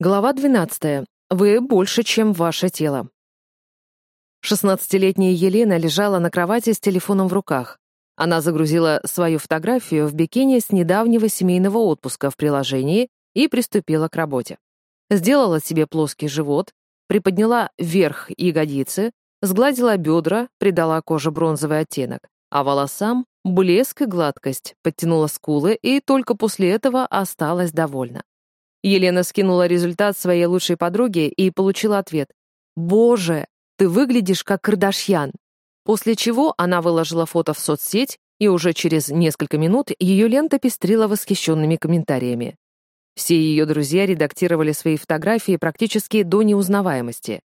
Глава 12. Вы больше, чем ваше тело. 16-летняя Елена лежала на кровати с телефоном в руках. Она загрузила свою фотографию в бикини с недавнего семейного отпуска в приложении и приступила к работе. Сделала себе плоский живот, приподняла вверх ягодицы, сгладила бедра, придала коже бронзовый оттенок, а волосам — блеск и гладкость, подтянула скулы и только после этого осталась довольна. Елена скинула результат своей лучшей подруге и получила ответ. «Боже, ты выглядишь как Кардашьян». После чего она выложила фото в соцсеть, и уже через несколько минут ее лента пестрила восхищенными комментариями. Все ее друзья редактировали свои фотографии практически до неузнаваемости.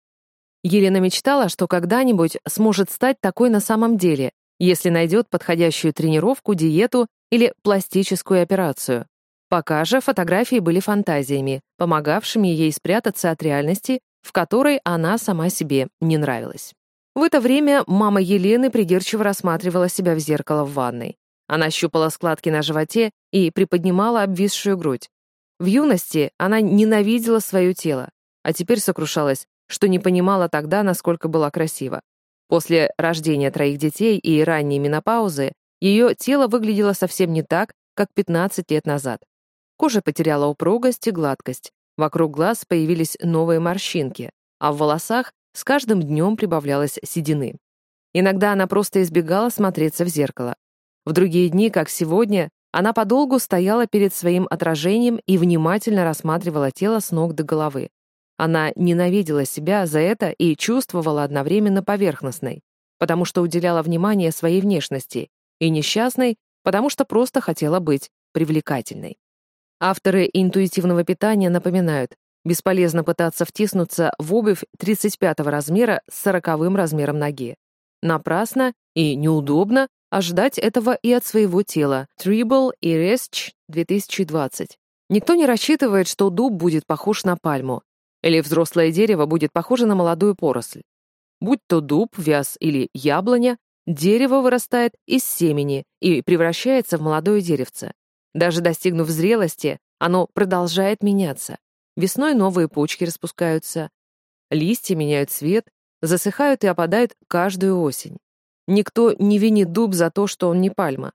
Елена мечтала, что когда-нибудь сможет стать такой на самом деле, если найдет подходящую тренировку, диету или пластическую операцию. Пока же фотографии были фантазиями, помогавшими ей спрятаться от реальности, в которой она сама себе не нравилась. В это время мама Елены придирчиво рассматривала себя в зеркало в ванной. Она щупала складки на животе и приподнимала обвисшую грудь. В юности она ненавидела свое тело, а теперь сокрушалась, что не понимала тогда, насколько была красива. После рождения троих детей и ранней менопаузы ее тело выглядело совсем не так, как 15 лет назад. Кожа потеряла упругость и гладкость, вокруг глаз появились новые морщинки, а в волосах с каждым днем прибавлялось седины. Иногда она просто избегала смотреться в зеркало. В другие дни, как сегодня, она подолгу стояла перед своим отражением и внимательно рассматривала тело с ног до головы. Она ненавидела себя за это и чувствовала одновременно поверхностной, потому что уделяла внимание своей внешности, и несчастной, потому что просто хотела быть привлекательной. Авторы интуитивного питания напоминают, бесполезно пытаться втиснуться в обувь 35 размера с 40 размером ноги. Напрасно и неудобно ожидать этого и от своего тела. Tribble и Resch 2020. Никто не рассчитывает, что дуб будет похож на пальму, или взрослое дерево будет похоже на молодую поросль. Будь то дуб, вяз или яблоня, дерево вырастает из семени и превращается в молодое деревце. Даже достигнув зрелости, оно продолжает меняться. Весной новые почки распускаются, листья меняют цвет, засыхают и опадают каждую осень. Никто не винит дуб за то, что он не пальма.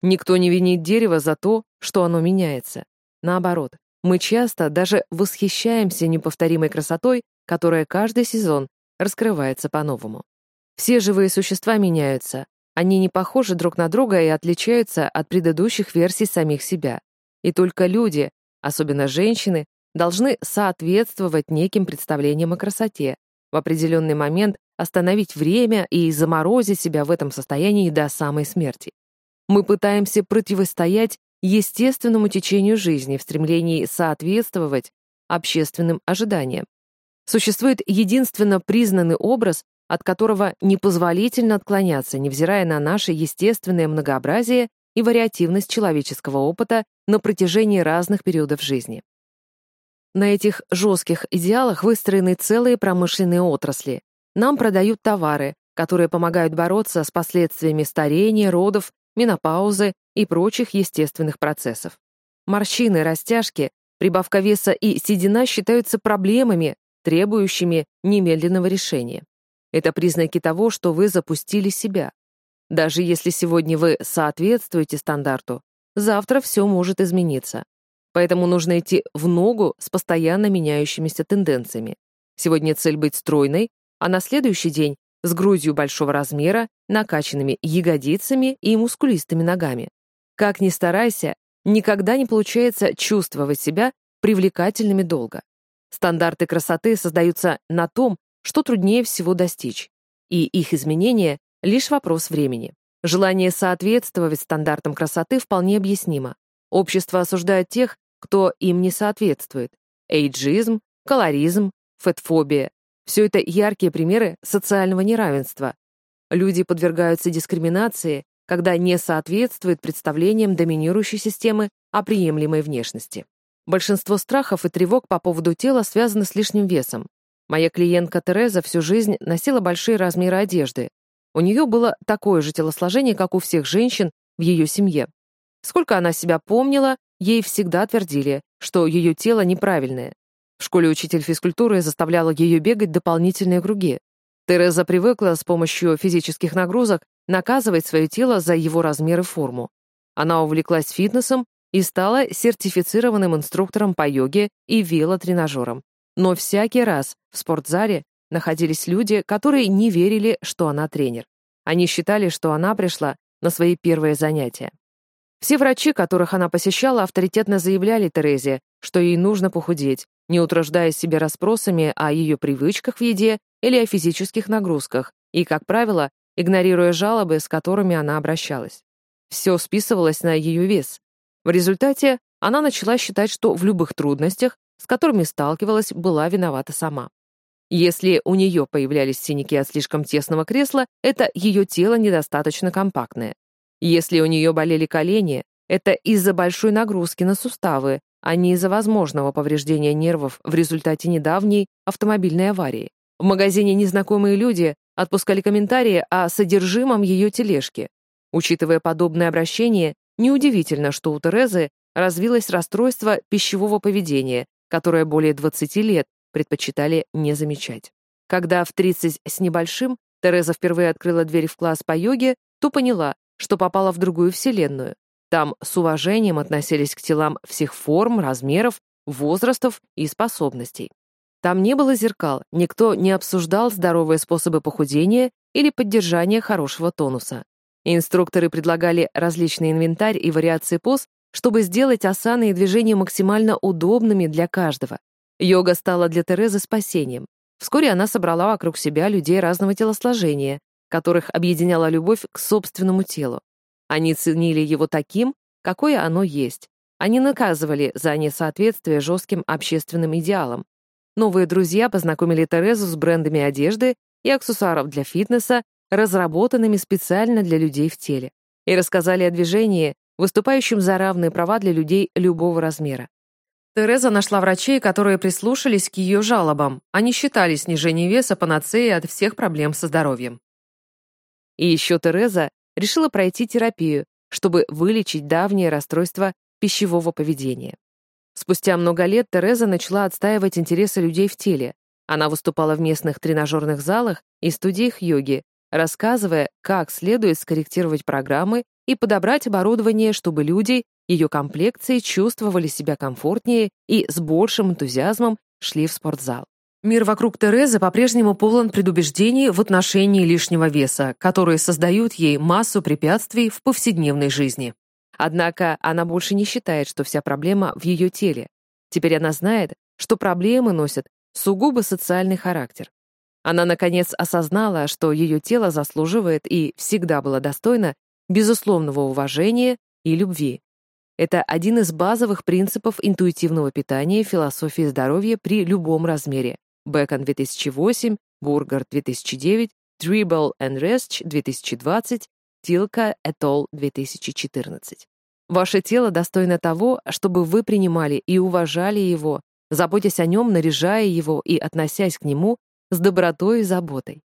Никто не винит дерево за то, что оно меняется. Наоборот, мы часто даже восхищаемся неповторимой красотой, которая каждый сезон раскрывается по-новому. Все живые существа меняются, они не похожи друг на друга и отличаются от предыдущих версий самих себя. И только люди, особенно женщины, должны соответствовать неким представлениям о красоте, в определенный момент остановить время и заморозить себя в этом состоянии до самой смерти. Мы пытаемся противостоять естественному течению жизни в стремлении соответствовать общественным ожиданиям. Существует единственно признанный образ, от которого непозволительно отклоняться, невзирая на наше естественное многообразие и вариативность человеческого опыта на протяжении разных периодов жизни. На этих жестких идеалах выстроены целые промышленные отрасли. Нам продают товары, которые помогают бороться с последствиями старения, родов, менопаузы и прочих естественных процессов. Морщины, растяжки, прибавка веса и седина считаются проблемами, требующими немедленного решения. Это признаки того, что вы запустили себя. Даже если сегодня вы соответствуете стандарту, завтра все может измениться. Поэтому нужно идти в ногу с постоянно меняющимися тенденциями. Сегодня цель быть стройной, а на следующий день с грудью большого размера, накачанными ягодицами и мускулистыми ногами. Как ни старайся, никогда не получается чувствовать себя привлекательными долго. Стандарты красоты создаются на том, что труднее всего достичь, и их изменение — лишь вопрос времени. Желание соответствовать стандартам красоты вполне объяснимо. Общество осуждает тех, кто им не соответствует. Эйджизм, колоризм, фетфобия — все это яркие примеры социального неравенства. Люди подвергаются дискриминации, когда не соответствуют представлениям доминирующей системы о приемлемой внешности. Большинство страхов и тревог по поводу тела связаны с лишним весом. Моя клиентка Тереза всю жизнь носила большие размеры одежды. У нее было такое же телосложение, как у всех женщин в ее семье. Сколько она себя помнила, ей всегда твердили, что ее тело неправильное. В школе учитель физкультуры заставляла ее бегать дополнительные круги. Тереза привыкла с помощью физических нагрузок наказывать свое тело за его размер и форму. Она увлеклась фитнесом и стала сертифицированным инструктором по йоге и велотренажером. Но всякий раз в спортзале находились люди, которые не верили, что она тренер. Они считали, что она пришла на свои первые занятия. Все врачи, которых она посещала, авторитетно заявляли Терезе, что ей нужно похудеть, не утруждая себя расспросами о ее привычках в еде или о физических нагрузках, и, как правило, игнорируя жалобы, с которыми она обращалась. Все списывалось на ее вес. В результате она начала считать, что в любых трудностях, с которыми сталкивалась, была виновата сама. Если у нее появлялись синяки от слишком тесного кресла, это ее тело недостаточно компактное. Если у нее болели колени, это из-за большой нагрузки на суставы, а не из-за возможного повреждения нервов в результате недавней автомобильной аварии. В магазине незнакомые люди отпускали комментарии о содержимом ее тележки. Учитывая подобное обращение, неудивительно, что у Терезы развилось расстройство пищевого поведения, которое более 20 лет предпочитали не замечать. Когда в 30 с небольшим Тереза впервые открыла дверь в класс по йоге, то поняла, что попала в другую вселенную. Там с уважением относились к телам всех форм, размеров, возрастов и способностей. Там не было зеркал, никто не обсуждал здоровые способы похудения или поддержания хорошего тонуса. Инструкторы предлагали различный инвентарь и вариации поз, чтобы сделать асаны и движения максимально удобными для каждого. Йога стала для Терезы спасением. Вскоре она собрала вокруг себя людей разного телосложения, которых объединяла любовь к собственному телу. Они ценили его таким, какое оно есть. Они наказывали за несоответствие жестким общественным идеалам. Новые друзья познакомили Терезу с брендами одежды и аксессуаров для фитнеса, разработанными специально для людей в теле, и рассказали о движении, выступающем за равные права для людей любого размера. Тереза нашла врачей, которые прислушались к ее жалобам. Они считали снижение веса панацеей от всех проблем со здоровьем. И еще Тереза решила пройти терапию, чтобы вылечить давнее расстройство пищевого поведения. Спустя много лет Тереза начала отстаивать интересы людей в теле. Она выступала в местных тренажерных залах и студиях йоги, рассказывая, как следует скорректировать программы и подобрать оборудование, чтобы люди ее комплекции чувствовали себя комфортнее и с большим энтузиазмом шли в спортзал. Мир вокруг Терезы по-прежнему полон предубеждений в отношении лишнего веса, которые создают ей массу препятствий в повседневной жизни. Однако она больше не считает, что вся проблема в ее теле. Теперь она знает, что проблемы носят сугубо социальный характер. Она, наконец, осознала, что ее тело заслуживает и всегда было достойно безусловного уважения и любви. Это один из базовых принципов интуитивного питания и философии здоровья при любом размере. Бекон 2008, Бургер 2009, Dribble and Rest 2020, Тилка et al. 2014. Ваше тело достойно того, чтобы вы принимали и уважали его, заботясь о нем, наряжая его и относясь к нему с добротой и заботой.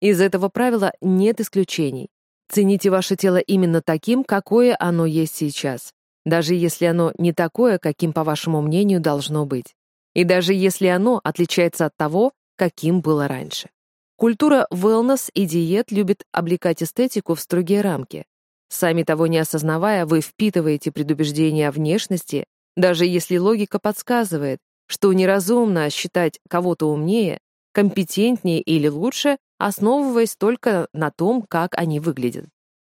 Из этого правила нет исключений. Цените ваше тело именно таким, какое оно есть сейчас даже если оно не такое, каким, по вашему мнению, должно быть. И даже если оно отличается от того, каким было раньше. Культура wellness и диет любит облекать эстетику в строгие рамки. Сами того не осознавая, вы впитываете предубеждения о внешности, даже если логика подсказывает, что неразумно считать кого-то умнее, компетентнее или лучше, основываясь только на том, как они выглядят.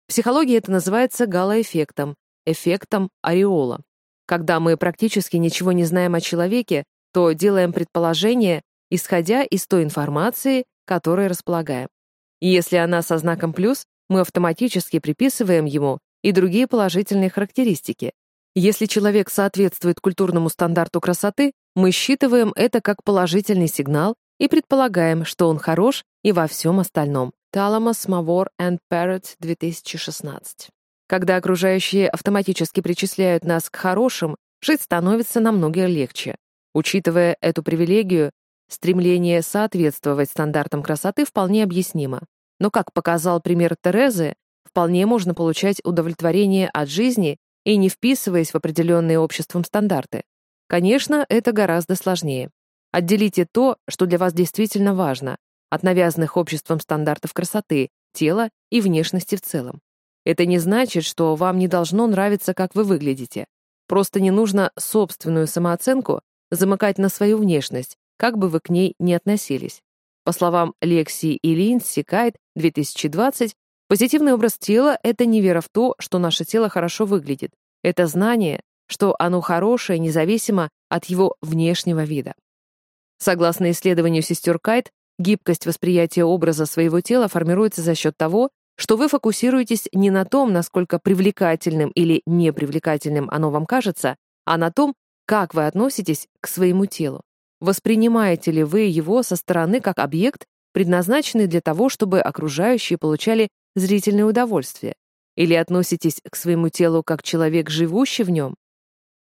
В психологии это называется галоэффектом, эффектом ореола. Когда мы практически ничего не знаем о человеке, то делаем предположения, исходя из той информации, которой располагаем. И если она со знаком «плюс», мы автоматически приписываем ему и другие положительные характеристики. Если человек соответствует культурному стандарту красоты, мы считываем это как положительный сигнал и предполагаем, что он хорош и во всем остальном. Таламас, Мавор and Parrot, 2016. Когда окружающие автоматически причисляют нас к хорошим, жить становится намного легче. Учитывая эту привилегию, стремление соответствовать стандартам красоты вполне объяснимо. Но, как показал пример Терезы, вполне можно получать удовлетворение от жизни и не вписываясь в определенные обществом стандарты. Конечно, это гораздо сложнее. Отделите то, что для вас действительно важно, от навязанных обществом стандартов красоты, тела и внешности в целом. Это не значит, что вам не должно нравиться, как вы выглядите. Просто не нужно собственную самооценку замыкать на свою внешность, как бы вы к ней ни относились. По словам Лекси и Линдси Кайт, 2020, позитивный образ тела — это не вера в то, что наше тело хорошо выглядит. Это знание, что оно хорошее независимо от его внешнего вида. Согласно исследованию сестер Кайт, гибкость восприятия образа своего тела формируется за счет того, что вы фокусируетесь не на том, насколько привлекательным или непривлекательным оно вам кажется, а на том, как вы относитесь к своему телу. Воспринимаете ли вы его со стороны как объект, предназначенный для того, чтобы окружающие получали зрительное удовольствие? Или относитесь к своему телу как человек, живущий в нем?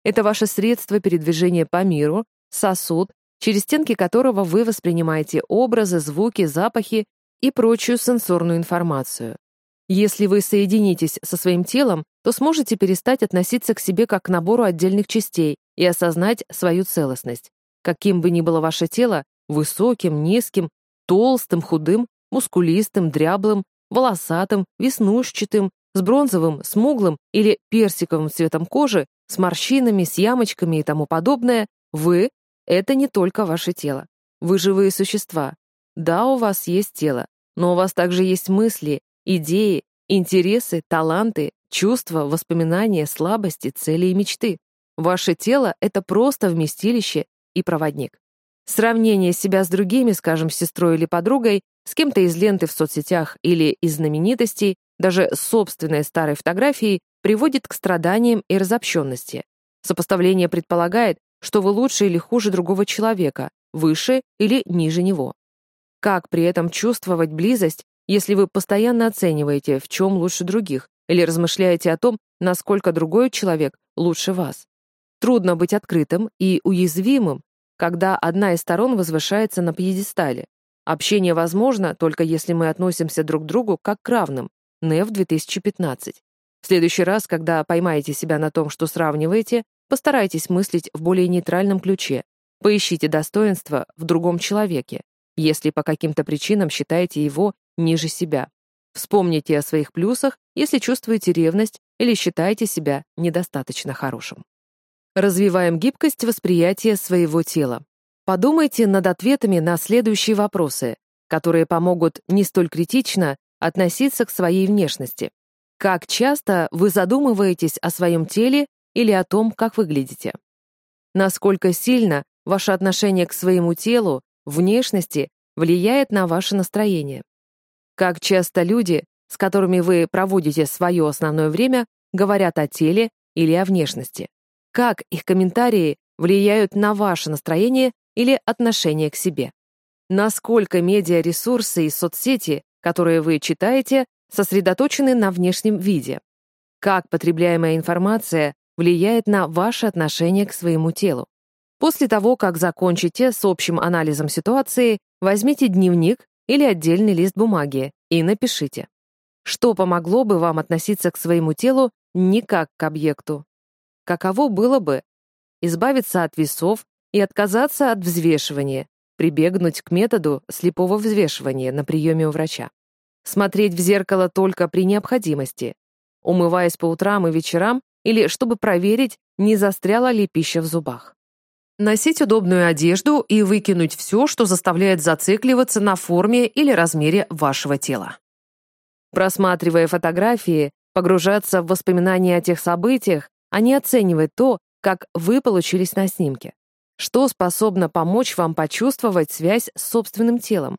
Это ваше средство передвижения по миру, сосуд, через стенки которого вы воспринимаете образы, звуки, запахи и прочую сенсорную информацию. Если вы соединитесь со своим телом, то сможете перестать относиться к себе как к набору отдельных частей и осознать свою целостность. Каким бы ни было ваше тело, высоким, низким, толстым, худым, мускулистым, дряблым, волосатым, веснушчатым, с бронзовым, смуглым или персиковым цветом кожи, с морщинами, с ямочками и тому подобное, вы — это не только ваше тело. Вы живые существа. Да, у вас есть тело, но у вас также есть мысли, идеи, интересы, таланты, чувства, воспоминания, слабости, цели и мечты. Ваше тело — это просто вместилище и проводник. Сравнение себя с другими, скажем, с сестрой или подругой, с кем-то из ленты в соцсетях или из знаменитостей, даже собственной старой фотографией, приводит к страданиям и разобщенности. Сопоставление предполагает, что вы лучше или хуже другого человека, выше или ниже него. Как при этом чувствовать близость, если вы постоянно оцениваете, в чем лучше других, или размышляете о том, насколько другой человек лучше вас. Трудно быть открытым и уязвимым, когда одна из сторон возвышается на пьедестале. Общение возможно только если мы относимся друг к другу как к равным. НЕВ 2015. В следующий раз, когда поймаете себя на том, что сравниваете, постарайтесь мыслить в более нейтральном ключе. Поищите достоинство в другом человеке, если по каким-то причинам считаете его ниже себя. Вспомните о своих плюсах, если чувствуете ревность или считаете себя недостаточно хорошим. Развиваем гибкость восприятия своего тела. Подумайте над ответами на следующие вопросы, которые помогут не столь критично относиться к своей внешности. Как часто вы задумываетесь о своем теле или о том, как выглядите? Насколько сильно ваше отношение к своему телу, внешности влияет на ваше настроение? Как часто люди, с которыми вы проводите свое основное время, говорят о теле или о внешности? Как их комментарии влияют на ваше настроение или отношение к себе? Насколько медиаресурсы и соцсети, которые вы читаете, сосредоточены на внешнем виде? Как потребляемая информация влияет на ваше отношение к своему телу? После того, как закончите с общим анализом ситуации, возьмите дневник или отдельный лист бумаги и напишите, что помогло бы вам относиться к своему телу не как к объекту. Каково было бы избавиться от весов и отказаться от взвешивания, прибегнуть к методу слепого взвешивания на приеме у врача. Смотреть в зеркало только при необходимости, умываясь по утрам и вечерам или чтобы проверить, не застряла ли пища в зубах. Носить удобную одежду и выкинуть все, что заставляет зацикливаться на форме или размере вашего тела. Просматривая фотографии, погружаться в воспоминания о тех событиях, а не оценивать то, как вы получились на снимке. Что способно помочь вам почувствовать связь с собственным телом?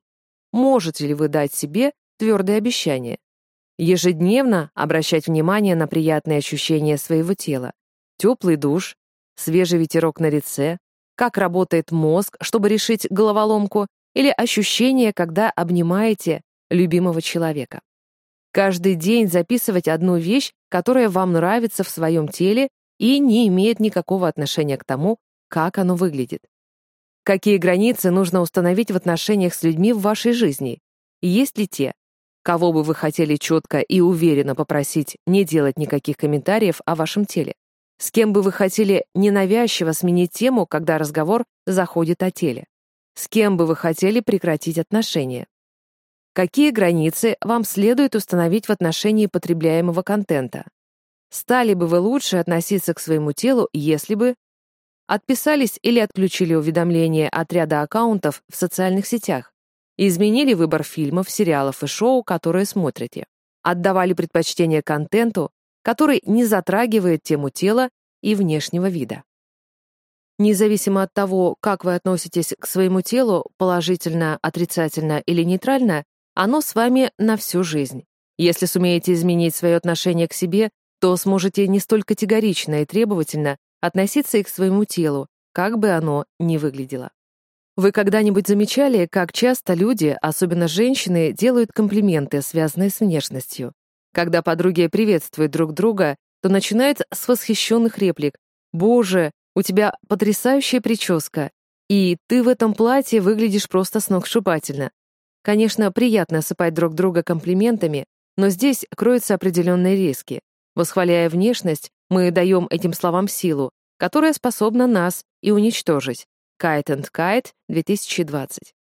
Можете ли вы дать себе твердые обещания? Ежедневно обращать внимание на приятные ощущения своего тела. Теплый душ, свежий ветерок на лице, как работает мозг, чтобы решить головоломку, или ощущение, когда обнимаете любимого человека. Каждый день записывать одну вещь, которая вам нравится в своем теле и не имеет никакого отношения к тому, как оно выглядит. Какие границы нужно установить в отношениях с людьми в вашей жизни? Есть ли те, кого бы вы хотели четко и уверенно попросить не делать никаких комментариев о вашем теле? С кем бы вы хотели ненавязчиво сменить тему, когда разговор заходит о теле? с кем бы вы хотели прекратить отношения? Какие границы вам следует установить в отношении потребляемого контента? Стали бы вы лучше относиться к своему телу, если бы отписались или отключили уведомления от ряда аккаунтов в социальных сетях, изменили выбор фильмов, сериалов и шоу, которые смотрите, отдавали предпочтение контенту, который не затрагивает тему тела и внешнего вида. Независимо от того, как вы относитесь к своему телу, положительно, отрицательно или нейтрально, оно с вами на всю жизнь. Если сумеете изменить свое отношение к себе, то сможете не столь категорично и требовательно относиться и к своему телу, как бы оно ни выглядело. Вы когда-нибудь замечали, как часто люди, особенно женщины, делают комплименты, связанные с внешностью? Когда подруги приветствуют друг друга, то начинают с восхищенных реплик «Боже, у тебя потрясающая прическа, и ты в этом платье выглядишь просто сногсшибательно». Конечно, приятно осыпать друг друга комплиментами, но здесь кроются определенные риски. Восхваляя внешность, мы даем этим словам силу, которая способна нас и уничтожить. Kite and Kite 2020.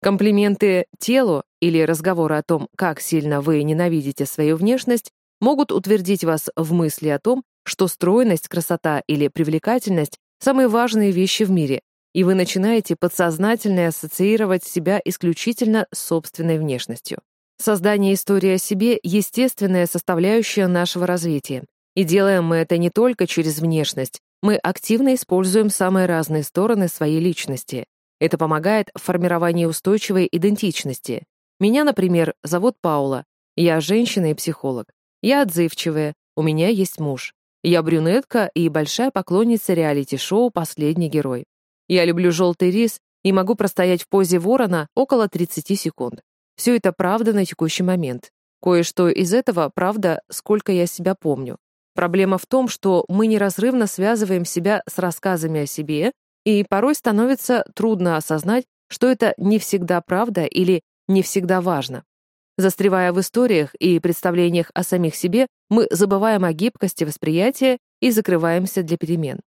Комплименты телу или разговоры о том, как сильно вы ненавидите свою внешность, могут утвердить вас в мысли о том, что стройность, красота или привлекательность — самые важные вещи в мире, и вы начинаете подсознательно ассоциировать себя исключительно с собственной внешностью. Создание истории о себе — естественная составляющая нашего развития. И делаем мы это не только через внешность, мы активно используем самые разные стороны своей личности. Это помогает в формировании устойчивой идентичности. Меня, например, зовут Паула. Я женщина и психолог. Я отзывчивая, у меня есть муж. Я брюнетка и большая поклонница реалити-шоу «Последний герой». Я люблю желтый рис и могу простоять в позе ворона около 30 секунд. Все это правда на текущий момент. Кое-что из этого правда, сколько я себя помню. Проблема в том, что мы неразрывно связываем себя с рассказами о себе, и порой становится трудно осознать, что это не всегда правда или не всегда важно. Застревая в историях и представлениях о самих себе, мы забываем о гибкости восприятия и закрываемся для перемен.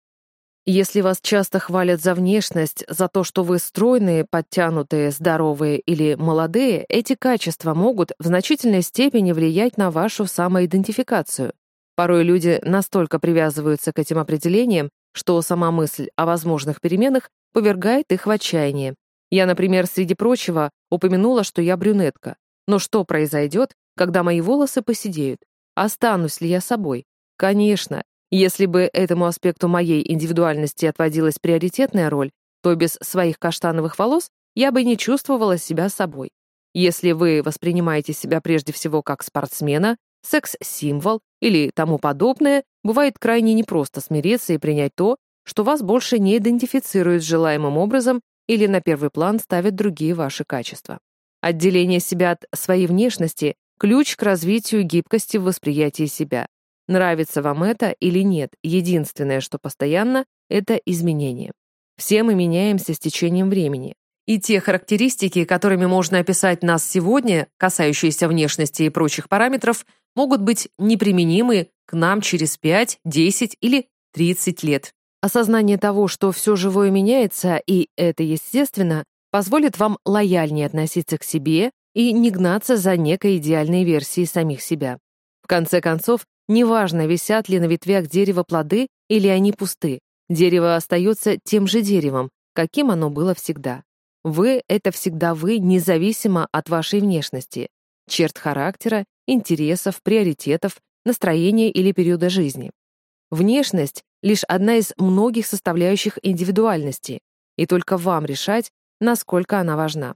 Если вас часто хвалят за внешность, за то, что вы стройные, подтянутые, здоровые или молодые, эти качества могут в значительной степени влиять на вашу самоидентификацию. Порой люди настолько привязываются к этим определениям, что сама мысль о возможных переменах повергает их в отчаяние. Я, например, среди прочего, упомянула, что я брюнетка. Но что произойдет, когда мои волосы поседеют? Останусь ли я собой? Конечно, если бы этому аспекту моей индивидуальности отводилась приоритетная роль, то без своих каштановых волос я бы не чувствовала себя собой. Если вы воспринимаете себя прежде всего как спортсмена, секс-символ или тому подобное, бывает крайне непросто смириться и принять то, что вас больше не идентифицирует желаемым образом или на первый план ставят другие ваши качества. Отделение себя от своей внешности — ключ к развитию гибкости в восприятии себя. Нравится вам это или нет, единственное, что постоянно, это изменение. Все мы меняемся с течением времени. И те характеристики, которыми можно описать нас сегодня, касающиеся внешности и прочих параметров, могут быть неприменимы к нам через 5, 10 или 30 лет. Осознание того, что все живое меняется, и это естественно, позволит вам лояльнее относиться к себе и не гнаться за некой идеальной версией самих себя. В конце концов, Неважно, висят ли на ветвях дерева плоды или они пусты, дерево остается тем же деревом, каким оно было всегда. Вы — это всегда вы, независимо от вашей внешности, черт характера, интересов, приоритетов, настроения или периода жизни. Внешность — лишь одна из многих составляющих индивидуальности, и только вам решать, насколько она важна.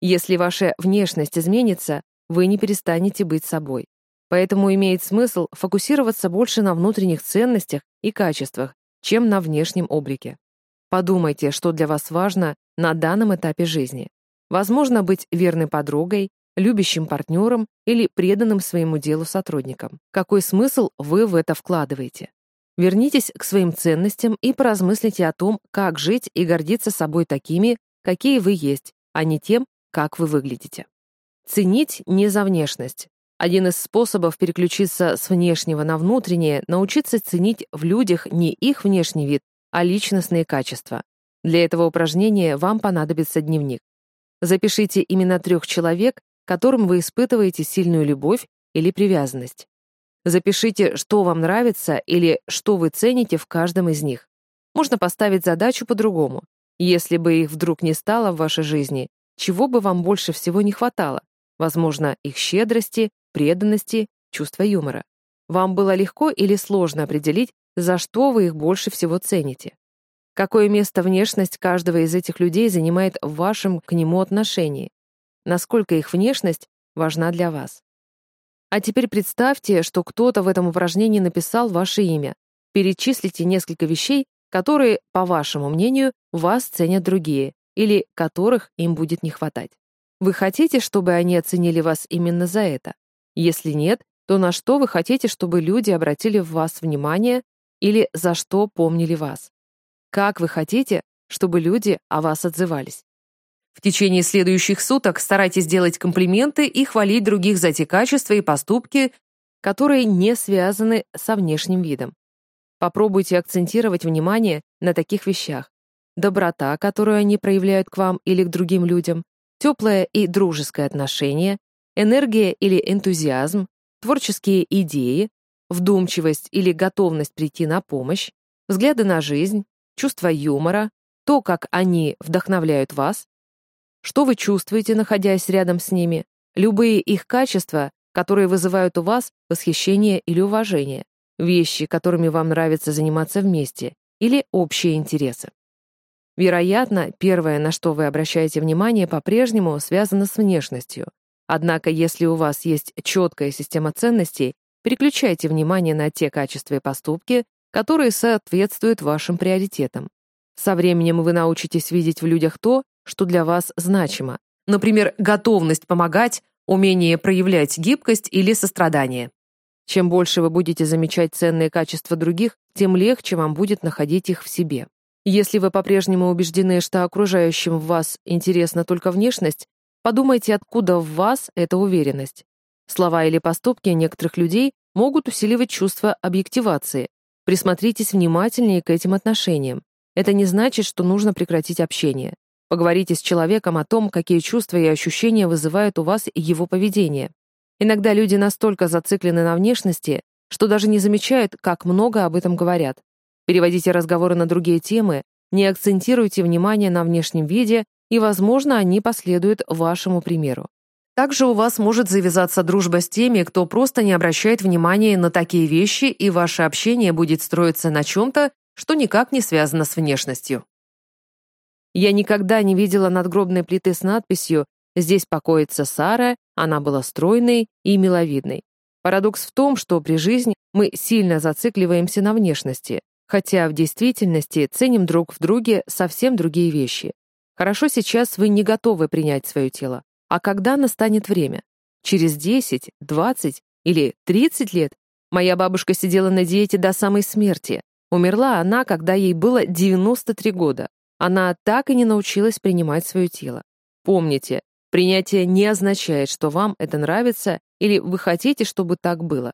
Если ваша внешность изменится, вы не перестанете быть собой. Поэтому имеет смысл фокусироваться больше на внутренних ценностях и качествах, чем на внешнем облике. Подумайте, что для вас важно на данном этапе жизни. Возможно, быть верной подругой, любящим партнером или преданным своему делу сотрудником. Какой смысл вы в это вкладываете? Вернитесь к своим ценностям и поразмыслите о том, как жить и гордиться собой такими, какие вы есть, а не тем, как вы выглядите. Ценить не за внешность, один из способов переключиться с внешнего на внутреннее — научиться ценить в людях не их внешний вид, а личностные качества. Для этого упражнения вам понадобится дневник. Запишите имена трех человек, которым вы испытываете сильную любовь или привязанность. Запишите, что вам нравится или что вы цените в каждом из них. Можно поставить задачу по-другому. Если бы их вдруг не стало в вашей жизни, чего бы вам больше всего не хватало? Возможно, их щедрости, преданности, чувства юмора. Вам было легко или сложно определить, за что вы их больше всего цените? Какое место внешность каждого из этих людей занимает в вашем к нему отношении? Насколько их внешность важна для вас? А теперь представьте, что кто-то в этом упражнении написал ваше имя. Перечислите несколько вещей, которые, по вашему мнению, вас ценят другие, или которых им будет не хватать. Вы хотите, чтобы они оценили вас именно за это? Если нет, то на что вы хотите, чтобы люди обратили в вас внимание или за что помнили вас? Как вы хотите, чтобы люди о вас отзывались? В течение следующих суток старайтесь делать комплименты и хвалить других за те качества и поступки, которые не связаны со внешним видом. Попробуйте акцентировать внимание на таких вещах. Доброта, которую они проявляют к вам или к другим людям, теплое и дружеское отношение, энергия или энтузиазм, творческие идеи, вдумчивость или готовность прийти на помощь, взгляды на жизнь, чувство юмора, то, как они вдохновляют вас, что вы чувствуете, находясь рядом с ними? Любые их качества, которые вызывают у вас восхищение или уважение. Вещи, которыми вам нравится заниматься вместе. Или общие интересы. Вероятно, первое, на что вы обращаете внимание, по-прежнему связано с внешностью. Однако, если у вас есть четкая система ценностей, переключайте внимание на те качества и поступки, которые соответствуют вашим приоритетам. Со временем вы научитесь видеть в людях то, что для вас значимо. Например, готовность помогать, умение проявлять гибкость или сострадание. Чем больше вы будете замечать ценные качества других, тем легче вам будет находить их в себе. Если вы по-прежнему убеждены, что окружающим в вас интересна только внешность, подумайте, откуда в вас эта уверенность. Слова или поступки некоторых людей могут усиливать чувство объективации. Присмотритесь внимательнее к этим отношениям. Это не значит, что нужно прекратить общение. Поговорите с человеком о том, какие чувства и ощущения вызывают у вас его поведение. Иногда люди настолько зациклены на внешности, что даже не замечают, как много об этом говорят. Переводите разговоры на другие темы, не акцентируйте внимание на внешнем виде, и, возможно, они последуют вашему примеру. Также у вас может завязаться дружба с теми, кто просто не обращает внимания на такие вещи, и ваше общение будет строиться на чем-то, что никак не связано с внешностью. Я никогда не видела надгробной плиты с надписью «Здесь покоится Сара, она была стройной и миловидной». Парадокс в том, что при жизни мы сильно зацикливаемся на внешности, хотя в действительности ценим друг в друге совсем другие вещи. Хорошо сейчас вы не готовы принять свое тело. А когда настанет время? Через 10, 20 или 30 лет? Моя бабушка сидела на диете до самой смерти. Умерла она, когда ей было 93 года. Она так и не научилась принимать свое тело. Помните, принятие не означает, что вам это нравится или вы хотите, чтобы так было.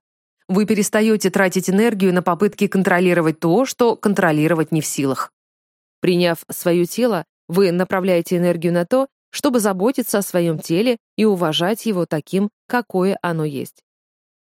Вы перестаете тратить энергию на попытки контролировать то, что контролировать не в силах. Приняв свое тело, вы направляете энергию на то, чтобы заботиться о своем теле и уважать его таким, какое оно есть.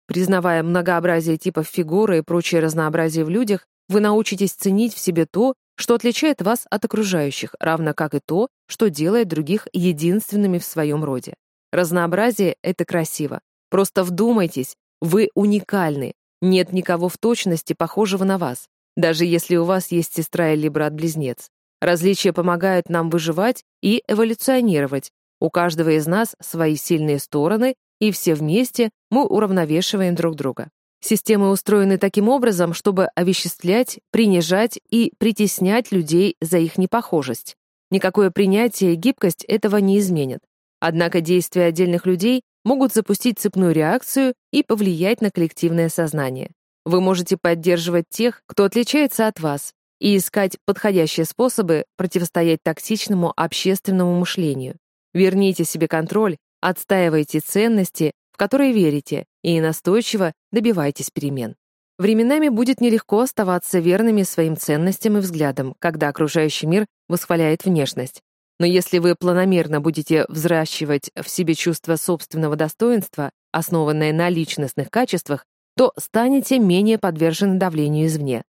Признавая многообразие типов фигуры и прочее разнообразие в людях, вы научитесь ценить в себе то, что отличает вас от окружающих, равно как и то, что делает других единственными в своем роде. Разнообразие — это красиво. Просто вдумайтесь, вы уникальны. Нет никого в точности похожего на вас, даже если у вас есть сестра или брат-близнец. Различия помогают нам выживать и эволюционировать. У каждого из нас свои сильные стороны, и все вместе мы уравновешиваем друг друга. Системы устроены таким образом, чтобы овеществлять, принижать и притеснять людей за их непохожесть. Никакое принятие и гибкость этого не изменят. Однако действия отдельных людей могут запустить цепную реакцию и повлиять на коллективное сознание. Вы можете поддерживать тех, кто отличается от вас, и искать подходящие способы противостоять токсичному общественному мышлению. Верните себе контроль, отстаивайте ценности, в которые верите, и настойчиво добивайтесь перемен. Временами будет нелегко оставаться верными своим ценностям и взглядам, когда окружающий мир восхваляет внешность. Но если вы планомерно будете взращивать в себе чувство собственного достоинства, основанное на личностных качествах, то станете менее подвержены давлению извне.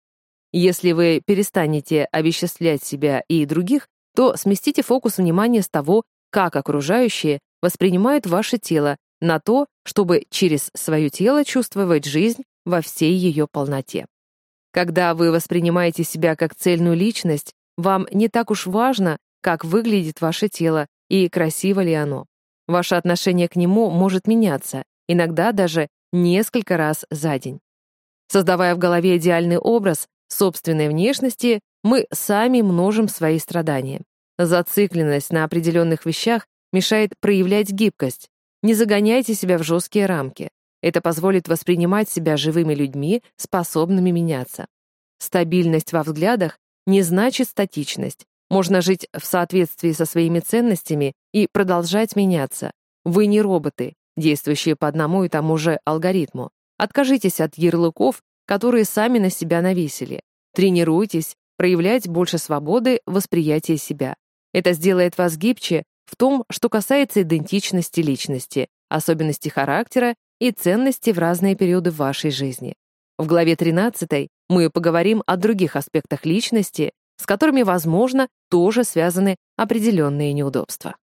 Если вы перестанете овеществлять себя и других, то сместите фокус внимания с того, как окружающие воспринимают ваше тело, на то, чтобы через свое тело чувствовать жизнь во всей ее полноте. Когда вы воспринимаете себя как цельную личность, вам не так уж важно, как выглядит ваше тело и красиво ли оно. Ваше отношение к нему может меняться, иногда даже несколько раз за день. Создавая в голове идеальный образ собственной внешности, мы сами множим свои страдания. Зацикленность на определенных вещах мешает проявлять гибкость. Не загоняйте себя в жесткие рамки. Это позволит воспринимать себя живыми людьми, способными меняться. Стабильность во взглядах не значит статичность. Можно жить в соответствии со своими ценностями и продолжать меняться. Вы не роботы, действующие по одному и тому же алгоритму. Откажитесь от ярлыков, которые сами на себя навесили. Тренируйтесь, проявлять больше свободы в восприятии себя. Это сделает вас гибче в том, что касается идентичности личности, особенностей характера и ценностей в разные периоды вашей жизни. В главе 13 мы поговорим о других аспектах личности, с которыми, возможно, тоже связаны определенные неудобства.